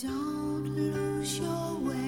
Don't lose your way.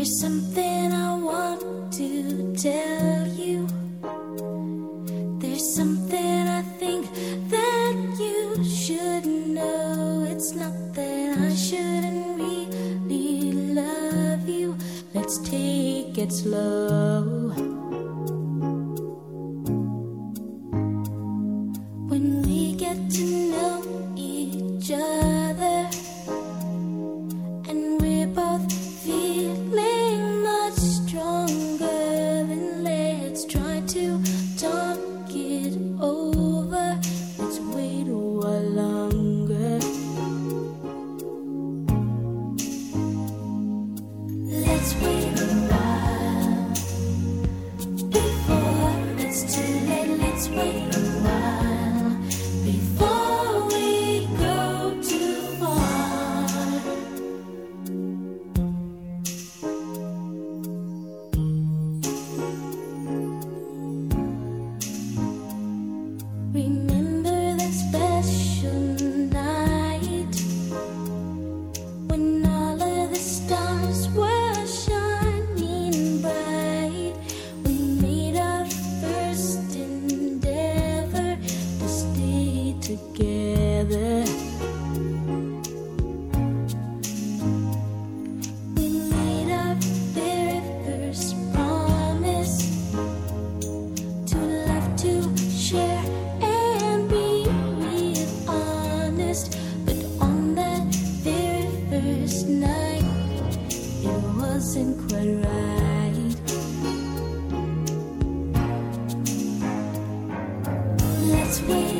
There's something what's with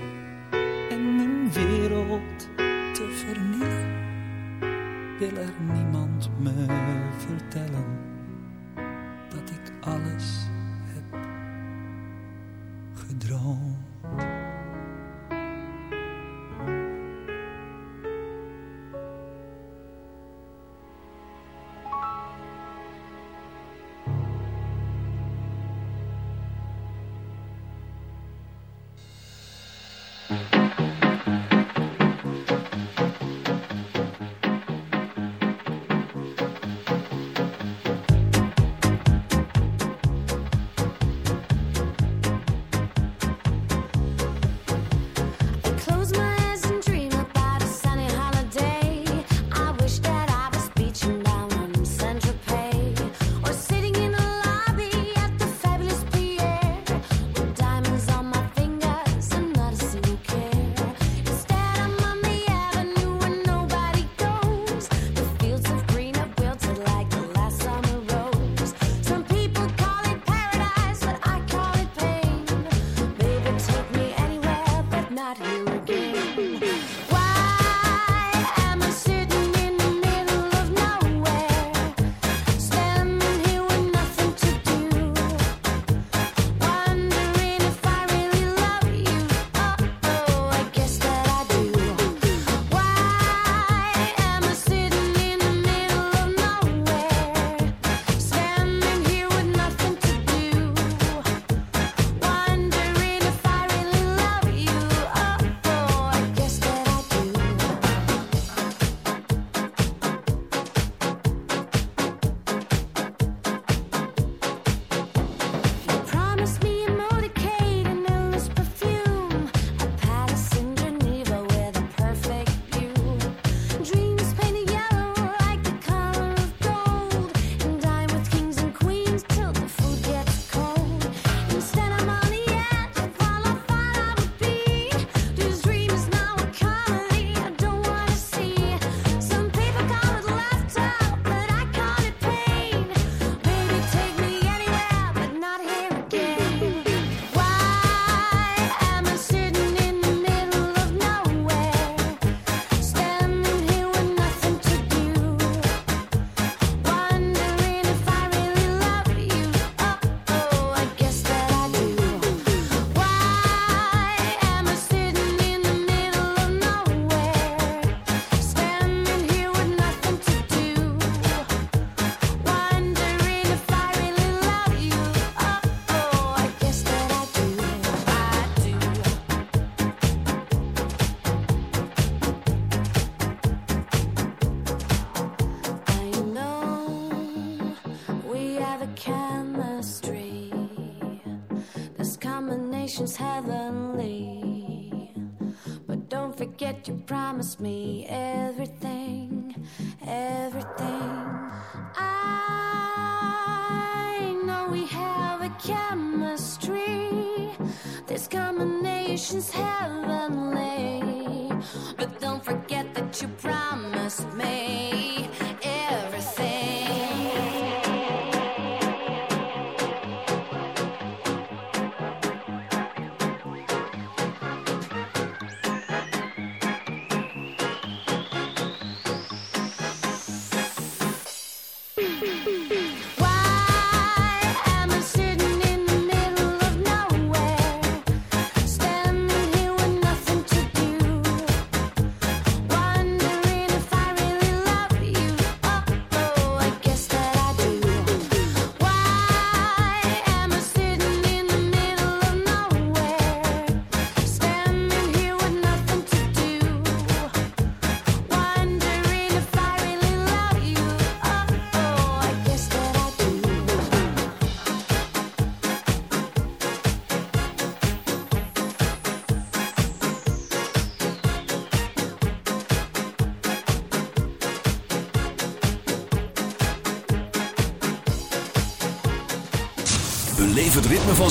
expectations heavenly. But don't forget you promised me everything, everything.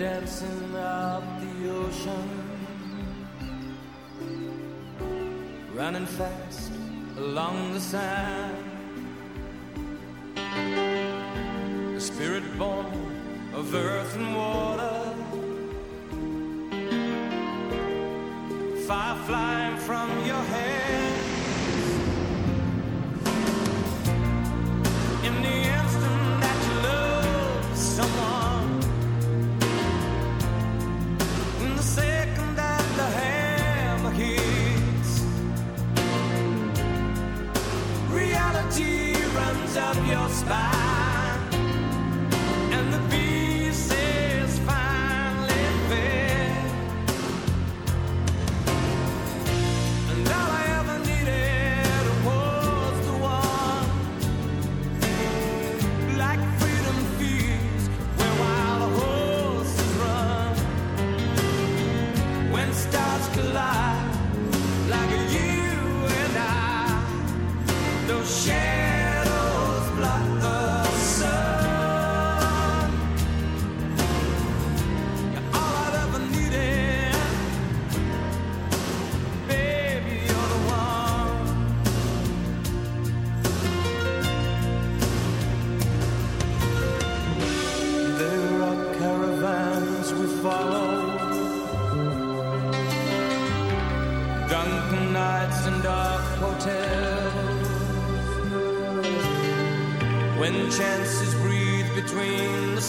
dancing out the ocean, running fast along the sand.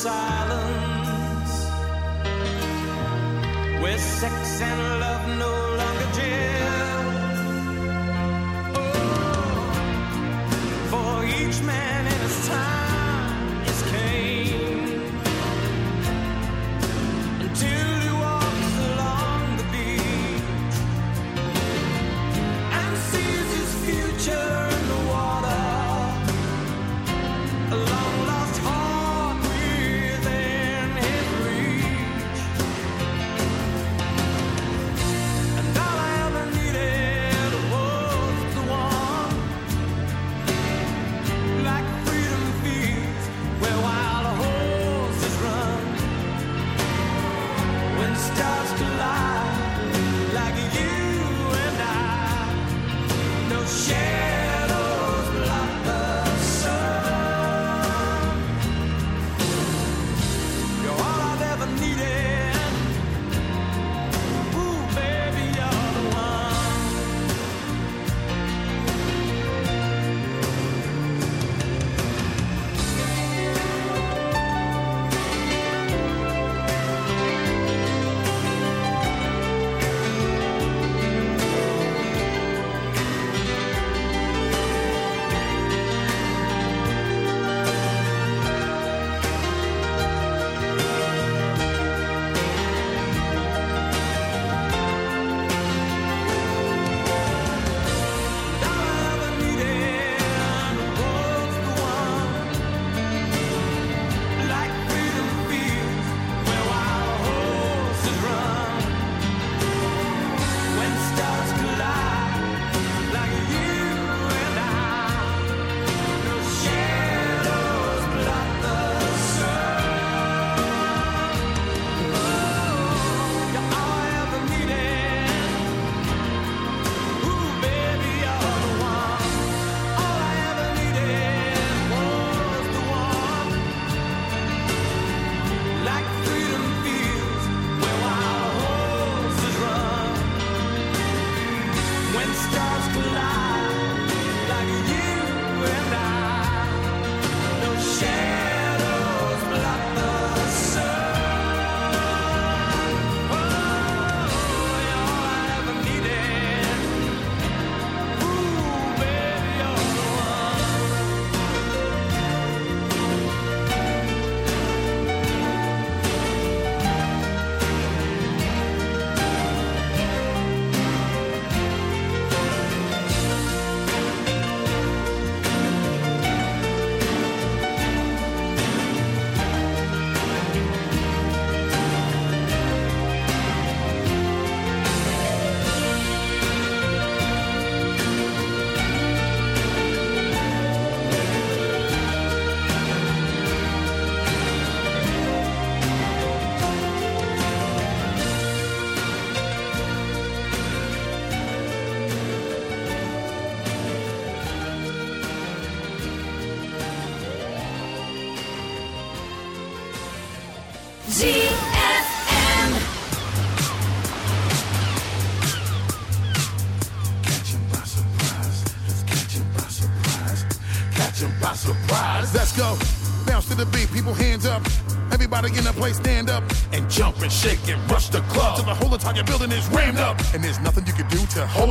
silence. Where sex and love know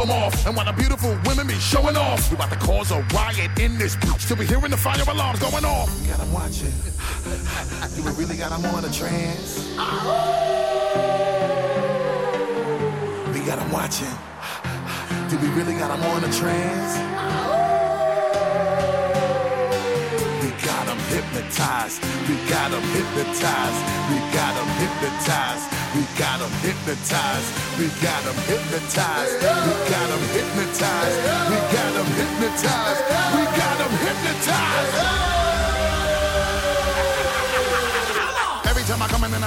showing off, I want a beautiful women be showin' off. we about to cause a riot in this bitch. Till we hearing the fire alarms going off. We gotta watch it. We really got 'em on a trance? We gotta watch it. Do we really got 'em on a trance? We got 'em hypnotized. We got 'em hypnotized. We got 'em hypnotized. We got 'em hypnotized. We got 'em hypnotized. We got 'em hypnotized. We got 'em hypnotized. We got 'em hypnotized.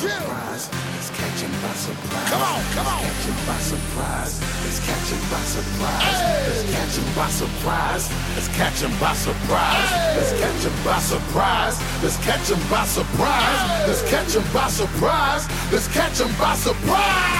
Surprise. Let's catch by surprise. Come on, come on. Catch 'em by surprise. Let's catch by surprise. Let's catch by surprise. Let's catch 'em by surprise. Let's catch by surprise. Let's catch by surprise. Let's catch by surprise. Let's catch by surprise.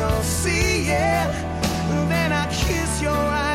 you'll see, yeah. Then I kiss your eyes.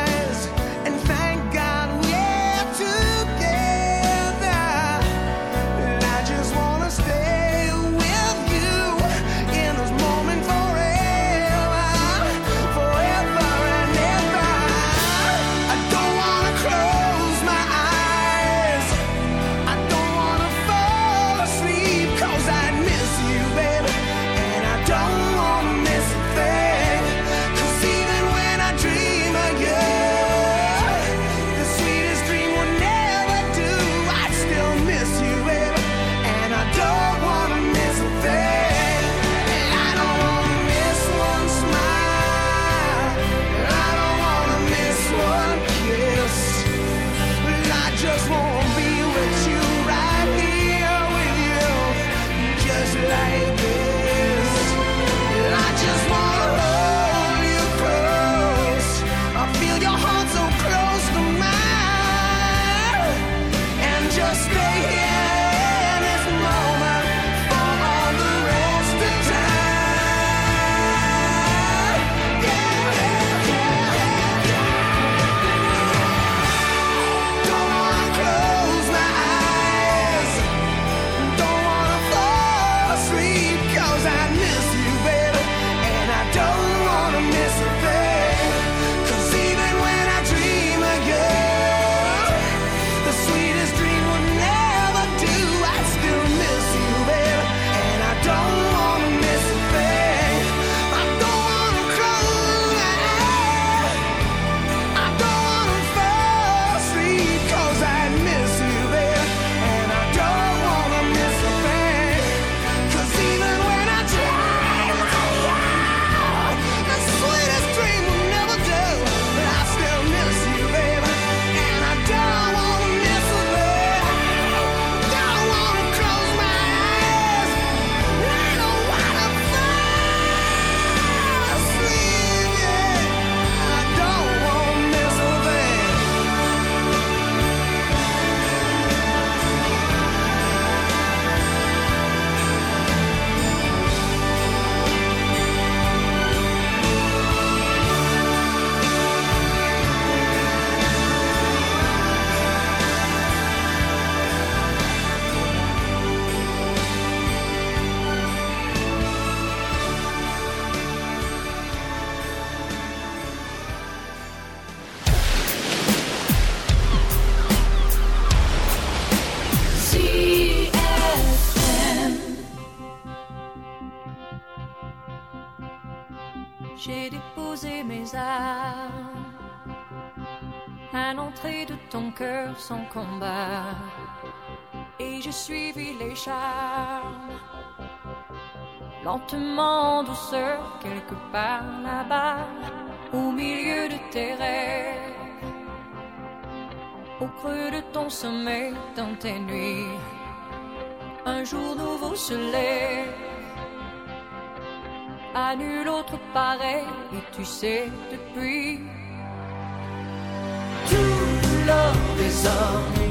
Un jour nouveau se lève, à nul autre pareil, et tu sais depuis. Tout l'or des hommes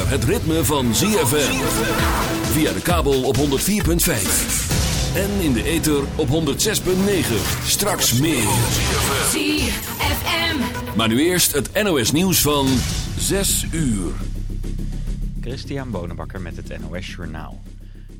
zover het ritme van ZFM. Via de kabel op 104.5. En in de ether op 106.9. Straks meer. ZFM. Maar nu eerst het NOS nieuws van 6 uur. Christian Bonenbakker met het NOS Journaal.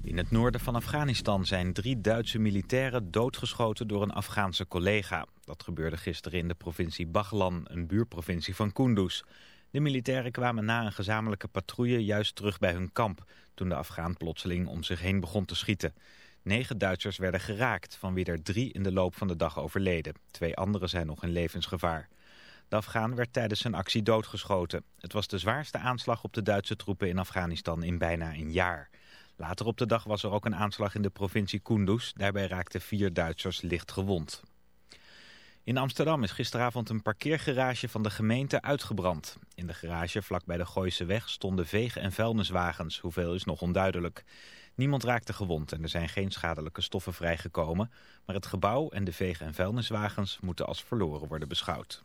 In het noorden van Afghanistan zijn drie Duitse militairen doodgeschoten door een Afghaanse collega. Dat gebeurde gisteren in de provincie Baghlan, een buurprovincie van Kunduz. De militairen kwamen na een gezamenlijke patrouille juist terug bij hun kamp... toen de Afghaan plotseling om zich heen begon te schieten. Negen Duitsers werden geraakt, van wie er drie in de loop van de dag overleden. Twee anderen zijn nog in levensgevaar. De Afghaan werd tijdens zijn actie doodgeschoten. Het was de zwaarste aanslag op de Duitse troepen in Afghanistan in bijna een jaar. Later op de dag was er ook een aanslag in de provincie Kunduz. Daarbij raakten vier Duitsers licht gewond. In Amsterdam is gisteravond een parkeergarage van de gemeente uitgebrand. In de garage vlak bij de Gooise weg stonden veeg- en vuilniswagens. Hoeveel is nog onduidelijk. Niemand raakte gewond en er zijn geen schadelijke stoffen vrijgekomen. Maar het gebouw en de veeg- en vuilniswagens moeten als verloren worden beschouwd.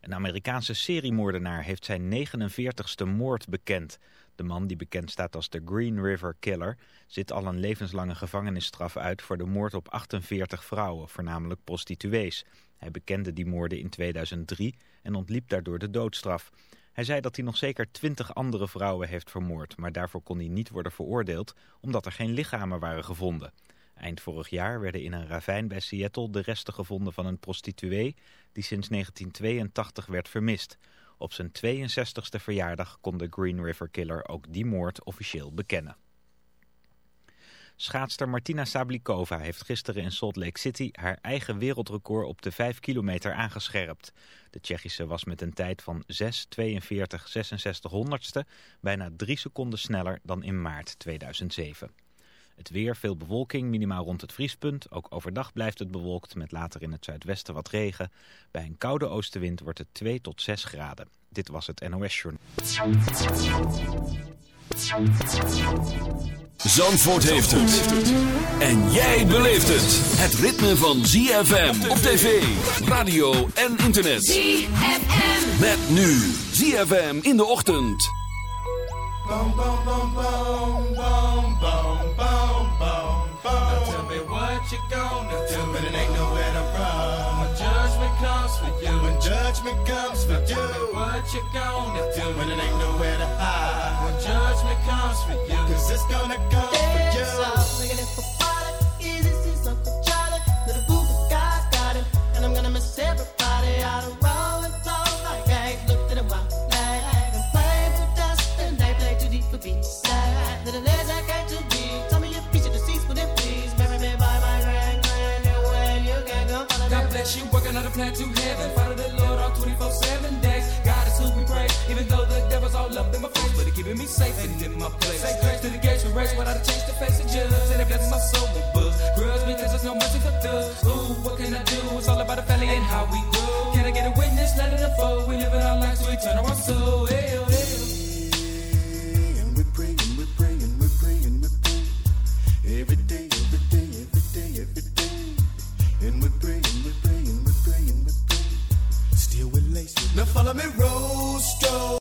Een Amerikaanse seriemoordenaar heeft zijn 49ste moord bekend. De man die bekend staat als de Green River Killer zit al een levenslange gevangenisstraf uit voor de moord op 48 vrouwen, voornamelijk prostituees. Hij bekende die moorden in 2003 en ontliep daardoor de doodstraf. Hij zei dat hij nog zeker 20 andere vrouwen heeft vermoord, maar daarvoor kon hij niet worden veroordeeld omdat er geen lichamen waren gevonden. Eind vorig jaar werden in een ravijn bij Seattle de resten gevonden van een prostituee die sinds 1982 werd vermist. Op zijn 62e verjaardag kon de Green River Killer ook die moord officieel bekennen. Schaatster Martina Sablikova heeft gisteren in Salt Lake City haar eigen wereldrecord op de 5 kilometer aangescherpt. De Tsjechische was met een tijd van 6.42 66 honderdste bijna drie seconden sneller dan in maart 2007. Het weer, veel bewolking, minimaal rond het vriespunt. Ook overdag blijft het bewolkt met later in het zuidwesten wat regen. Bij een koude oostenwind wordt het 2 tot 6 graden. Dit was het NOS Journal. Zandvoort heeft het. En jij beleeft het. Het ritme van ZFM op tv, radio en internet. ZFM. Met nu ZFM in de ochtend. Judgment comes for you. Tell me what you gonna do when it ain't nowhere to hide. When judgment comes for you. Cause it's gonna come for you. I'm gonna miss everybody out of rolling flow like I looked at a while like and playing for dust and they play too deep for B-side. Little as I got to be, tell me your piece of the seats, will it please? Marry me by my grand grand, your way you can go God bless you, working on a plan to heaven. Follow the 24 7 days. God is who we praise, even though the devil's all up in my face. But he keeping me safe and in my place. Say grace to the gates, we race without a chance to face the judge. And it my soul with buzz. Grudge because there's no mercy for dust. Ooh, what can I do? It's all about the family and how we grow. Can I get a witness? Let it unfold. We live in our lives, so we turn our soul. Hell, oh, hell. And we're praying, we're praying, we're praying, we're praying. Every day. Now follow me, Rose.